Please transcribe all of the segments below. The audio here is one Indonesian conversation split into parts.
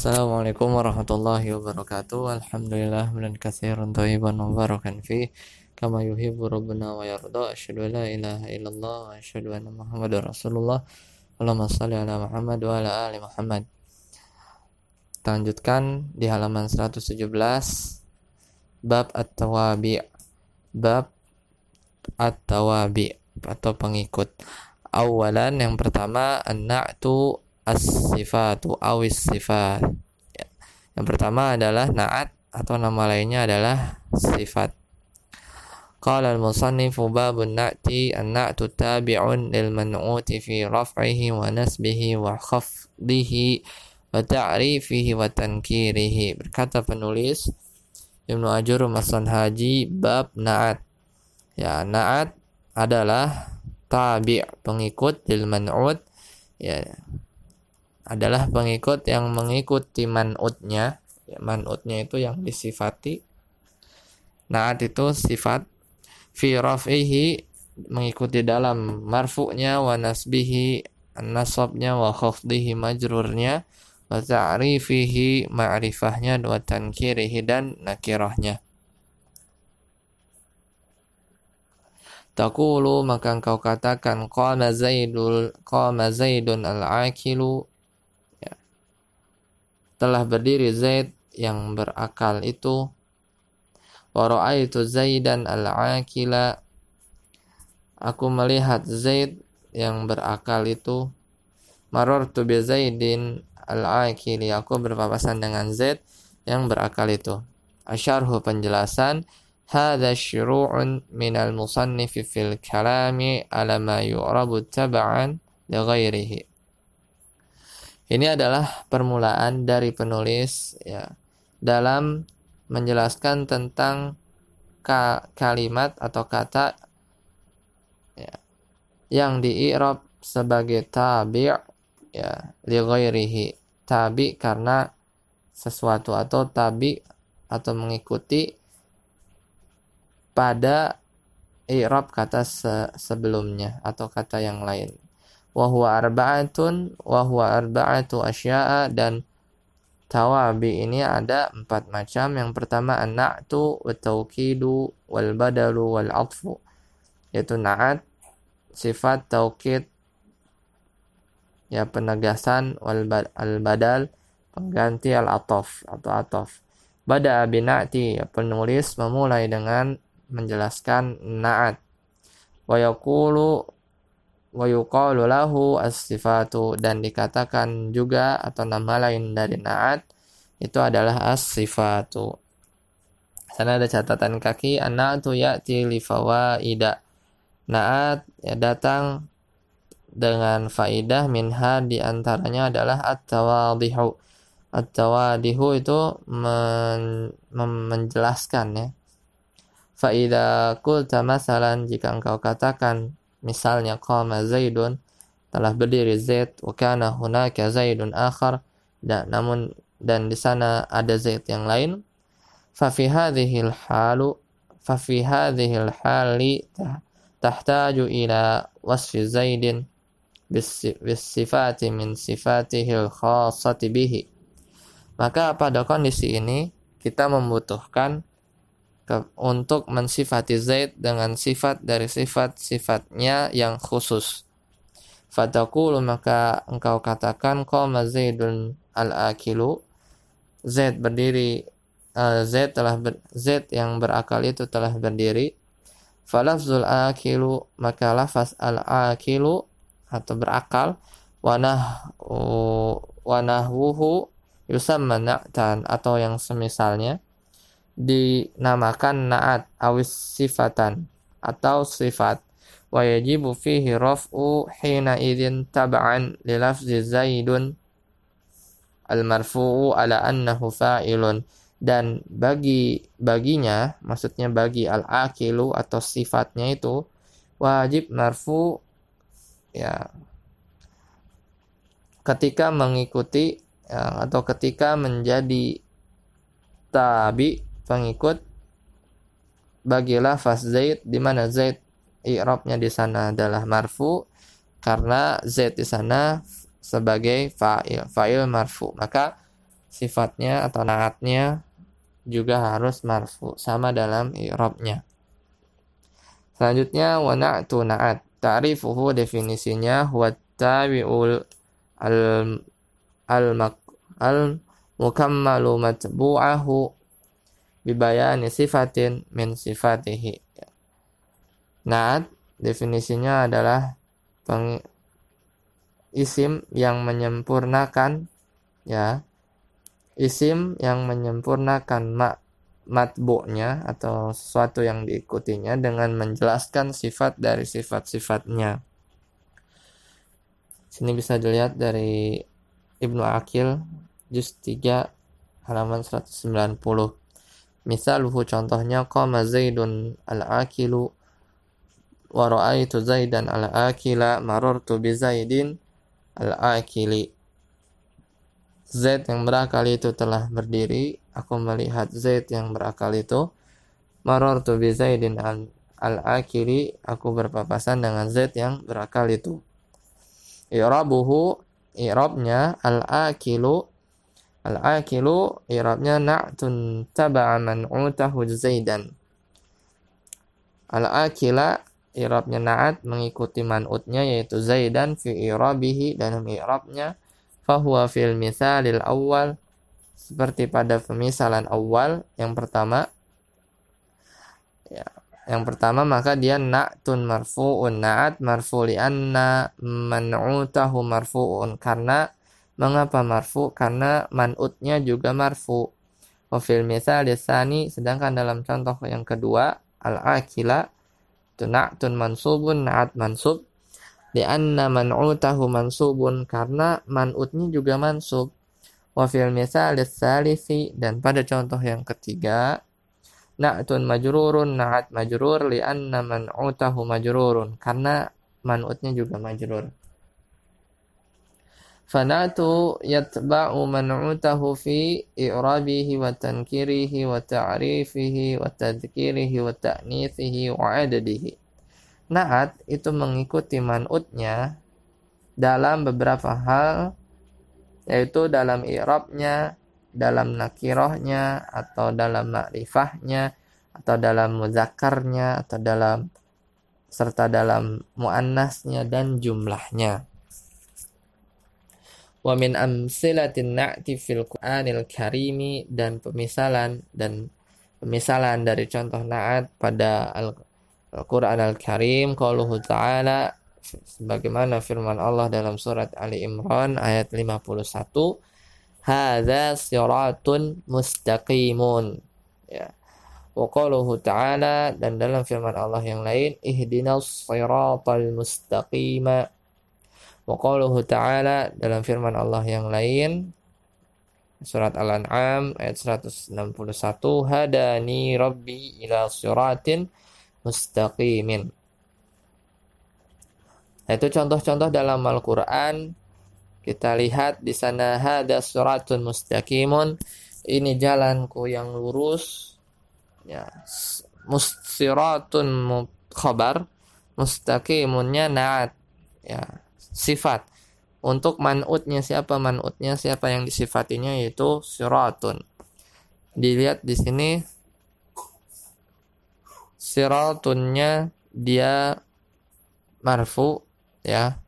Assalamualaikum warahmatullahi wabarakatuh. Alhamdulillah bulan katsiran thayyiban mubarakan fi kama yuhibbu rabbuna wa yarda. Asyhadu an la ilaha illallah wa asyhadu anna Muhammadar Rasulullah. Allahumma shalli ala Muhammad wa ala ali Muhammad. Lanjutkan di halaman 117 bab at-tawabi. Bab at-tawabi atau pengikut. Awalan yang pertama an-na'tu as-sifatu awis sifat. Ya. Yang pertama adalah naat atau nama lainnya adalah sifat. Qala al-musannifu babun na'ti an-na'tu tabi'un lil man'uti fi raf'ihi wa nasbihi wa khafdihi wa ta'rifihi wa tankirihi. Berkata penulis Ibnu Ajur Masan Haji bab na'at. Ya, na'at adalah tabi' pengikut lil man'ut ya adalah pengikut yang mengikuti man'utnya. Ya, man'utnya itu yang disifati. Naat itu sifat fi raf'ihi mengikuti dalam marfu'nya wa nasbihi nasabnya wa khafdihi majrurnya wa ta'rifihi ma'rifahnya wa tankirihi dan nakirahnya. Takulu maka engkau katakan qama zaidul qama zaidun al-akilu telah berdiri Zaid yang berakal itu. Wa itu Zaidan al-aqila. Aku melihat Zaid yang berakal itu. Marartu bi Zaidin al-aqili. Aku berpapasan dengan Zaid yang berakal itu. Asyarhu penjelasan hadza syuru'un minal musannifi fil kalami ala ma yu'rabu taba'an li ghairihi ini adalah permulaan dari penulis ya dalam menjelaskan tentang ka kalimat atau kata ya, yang di i'rab sebagai tabi' ya li ghairihi. Tabi karena sesuatu atau tabi atau mengikuti pada i'rab kata se sebelumnya atau kata yang lain wahwa arba'atun wahwa arba'atu asya'a dan tawabi ini ada empat macam. Yang pertama an-na'tu wa taukidu wal badalu wal atfu yaitu na'at sifat taukid ya penegasan wal al badal pengganti al ataf atau ataf bada bina'ti ya, penulis memulai dengan menjelaskan na'at. Wa wa lahu as-sifatu dan dikatakan juga atau nama lain dari naat itu adalah as-sifatu. Sana ada catatan kaki an-na'tu ya'ti li fawaida. Naat ya datang dengan faidah minha di antaranya adalah at-tawadihu. At-tawadihu itu men, menjelaskan ya. Faida kulta masalan jika engkau katakan misalnya qama Zaidun telah berdiri Zaid wa kana hunaka Zaidun akhar dan namun dan di sana ada Zaid yang lain. Fa fi hadhihi al-halu fa fi hadhihi al-hali tahtaju ila wasfi Zaidin bisifati min sifatihi al-khassati bihi. Maka pada kondisi ini kita membutuhkan untuk mensifati Zaid dengan sifat dari sifat-sifatnya yang khusus. Fatakulu maka engkau katakan qama Zaidun al-akilu. Zaid berdiri uh, Zaid telah ber, Zaid yang berakal itu telah berdiri. Falafzul akilu maka lafaz al-akilu atau berakal wanah wanahwuhu yusamma na'tan atau yang semisalnya dinamakan naat awis sifatan atau sifat. Wa yajibu fihi raf'u hina idzin tab'an li lafzi zaidun al marfu'u ala annahu fa'ilun. Dan bagi baginya maksudnya bagi al akilu atau sifatnya itu wajib marfu ya ketika mengikuti ya, atau ketika menjadi tabi pengikut bagi lafaz Zaid di mana Zaid i'rabnya di sana adalah marfu karena Zaid di sana sebagai fa'il fa'il marfu maka sifatnya atau naatnya juga harus marfu sama dalam i'rabnya. Selanjutnya wa na'tu na'at. Ta'rifuhu definisinya huwa tabi'ul al al mak al mukammalu matbu'ahu bibayani sifatin min sifatihi. Na'at definisinya adalah peng, isim yang menyempurnakan ya isim yang menyempurnakan mak matbu'nya atau sesuatu yang diikutinya dengan menjelaskan sifat dari sifat-sifatnya. Sini bisa dilihat dari Ibnu Akil juz 3 halaman 190. Misaluhu contohnya qama Zaidun al-akilu wa ra'aitu Zaidan al-akila marartu bi Zaidin al-akili. Zaid yang berakal itu telah berdiri, aku melihat Zaid yang berakal itu. Marartu bi Zaidin al-akili, aku berpapasan dengan Zaid yang berakal itu. I'rabuhu i'rabnya al-akilu al-akilu i'rabnya na'tun taba'a man'utahu Zaidan. Al-akila i'rabnya na'at mengikuti man'utnya yaitu Zaidan fi i'rabihi dalam i'rabnya fahuwa fil misalil awal seperti pada pemisalan awal yang pertama ya, yang pertama maka dia na'tun marfu'un na'at marfu li'anna man'utahu marfu'un karena mengapa marfu? Karena man'utnya juga marfu. Wa fil misal sani sedangkan dalam contoh yang kedua al-akila na'tun mansubun na'at mansub. Lianna man'utahu mansubun karena man'utnya juga mansub. Wa fil misal salisi dan pada contoh yang ketiga na'tun majrurun na'at majrur lianna man'utahu majrurun karena man'utnya juga majrur fanatu yatba'u man'utahu fi i'rabihi wa tankirihi wa ta'rifihi wa tadhkirihi wa ta'nithihi wa adadihi Naat itu mengikuti man'utnya dalam beberapa hal yaitu dalam i'rabnya, dalam nakirohnya atau dalam makrifahnya atau dalam muzakarnya atau dalam serta dalam muannasnya dan jumlahnya. Wa min amsilatin na'ti fil Qur'anil Karimi dan pemisalan dan pemisalan dari contoh na'at pada al Al-Quran Al-Karim qauluhu ta'ala sebagaimana firman Allah dalam surat Ali Imran ayat 51 hadza siratun mustaqimun. Ya. Wa qauluhu ta'ala dan dalam firman Allah yang lain ihdinas siratal mustaqima wa qauluhu ta'ala dalam firman Allah yang lain surat Al-An'am ayat 161 hadani rabbi ila siratin mustaqimin. Itu contoh-contoh dalam Al-Qur'an. Kita lihat di sana hada suratun mustaqimun. Ini jalanku yang lurus. Ya, mustiratun khabar, mustaqimunnya naat. Ya, sifat. Untuk man'utnya siapa? Man'utnya siapa yang disifatinya yaitu siratun. Dilihat di sini siratunnya dia marfu ya.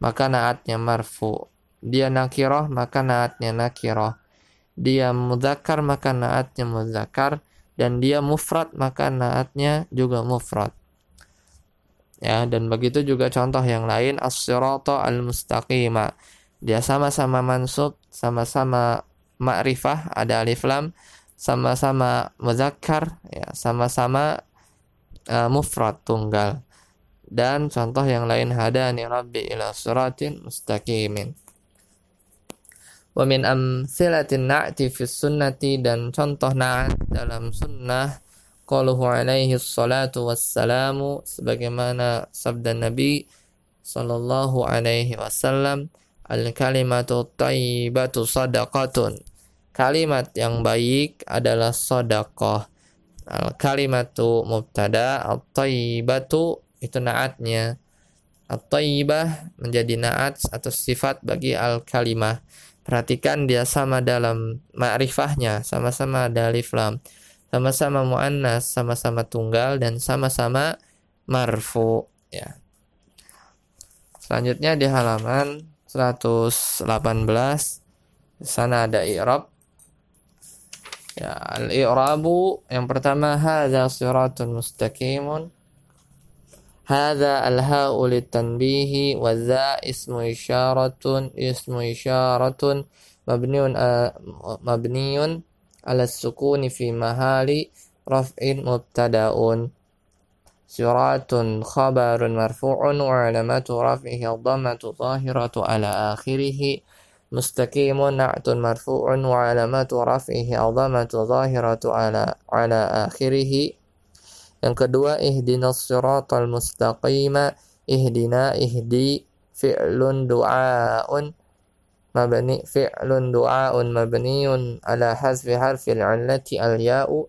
Maka naatnya marfu. Dia nakiroh maka naatnya nakiroh dia muzakkar maka naatnya muzakkar. Dan dia mufrad maka naatnya juga mufrad ya dan begitu juga contoh yang lain as-sirata al-mustaqima. Dia sama-sama mansub sama-sama ma'rifah ada alif lam sama-sama muzakkar ya sama-sama uh, mufrad tunggal. Dan contoh yang lain hadani rabbi ila suratin mustaqimin. Wa min amsilatin na'ti fi sunnati dan contoh na'at dalam sunnah qaluhu alaihi salatu wassalamu sebagaimana sabda Nabi sallallahu alaihi wasallam al kalimatu tayyibatu sadaqatun. Kalimat yang baik adalah sedekah al kalimatu mubtada al tayyibatu itu naatnya. Al tayyibah menjadi naat atau sifat bagi al kalimah Perhatikan dia sama dalam ma'rifahnya, sama-sama ada alif lam, sama-sama muannas, sama-sama tunggal dan sama-sama marfu ya. Selanjutnya di halaman 118 sana ada i'rab. Ya, al-i'rabu yang pertama hadza siratun mustaqimun. Hadza al-ha'u litanbihi wa dza ismu isyaratun ismu isyaratun mabniun uh, mabniun على السكون في محل رفع مبتدأ صراط خبر مرفوع وعلامة رفعه الضمة ظاهرة على آخره مستقيم نعت مرفوع وعلامة رفعه الضمة ظاهرة على على آخره Yang ihdinas siratal mustaqima. Ihdina ihdi fi'lun du'aun. مبني فعل دعاء مبني على حذف حرف العلة الياء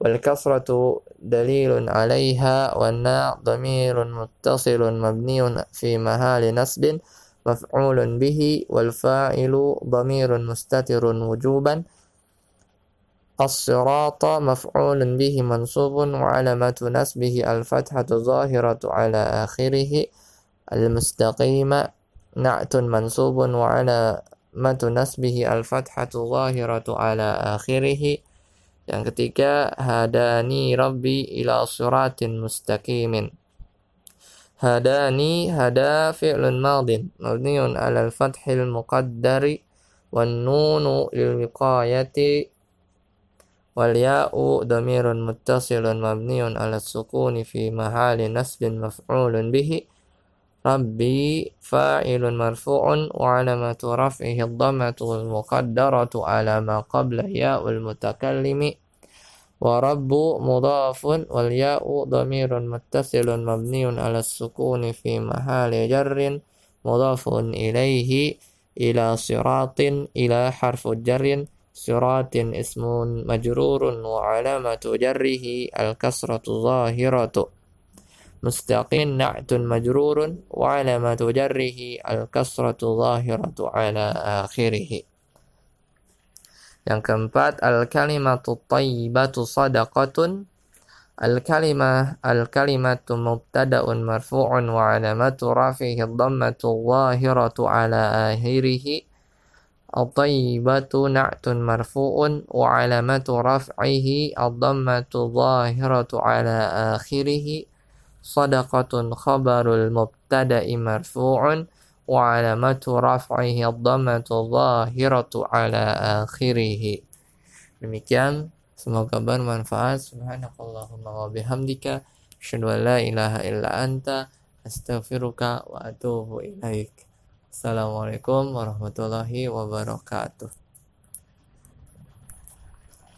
والكسرة دليل عليها والناء ضمير متصل مبني في مهال نصب مفعول به والفاعل ضمير مستتر وجوبا. الصراط مفعول به منصوب وعلامة نسبه الفتحة ظاهرة على آخره المستقيم. na'tun mansubun wa ala matu nasbihi al-fathatu zahiratu ala akhirih. Yang ketiga, hadani rabbi ila suratin mustaqimin. Hadani hada fi'lun madin mabniun ala al-fathil muqaddari wan nunu lil wiqayati wal ya'u dhamirun muttasilun mabniun ala sukuni fi mahali nasbin maf'ulun bihi ربي فاعل مرفوع وعلامة رفعه الضمة المقدرة على ما قبل ياء المتكلم ورب مضاف والياء ضمير متصل مبني على السكون في محل جر مضاف إليه إلى صراط إلى حرف جر صراط اسم مجرور وعلامة جره الكسرة ظاهرة مستقيم نعت مجرور وعلامة جره الكسرة ظاهرة على آخره Yang keempat, al-kalimatu tayyibatu sadaqatun. Al-kalimah al-kalimatu mubtada'un marfu'un wa alamatu rafihi dhammatu zahiratu ala akhirih. الطيبة نعت مرفوع وعلامة رفعه الضمة ظاهرة على آخره صدقة خبر المبتدأ مرفوع وعلامة رفعه الضمة ظاهرة على آخره demikian semoga bermanfaat subhanakallahumma wa bihamdika asyhadu an la ilaha illa anta astaghfiruka wa atubu ilaik Assalamualaikum warahmatullahi wabarakatuh.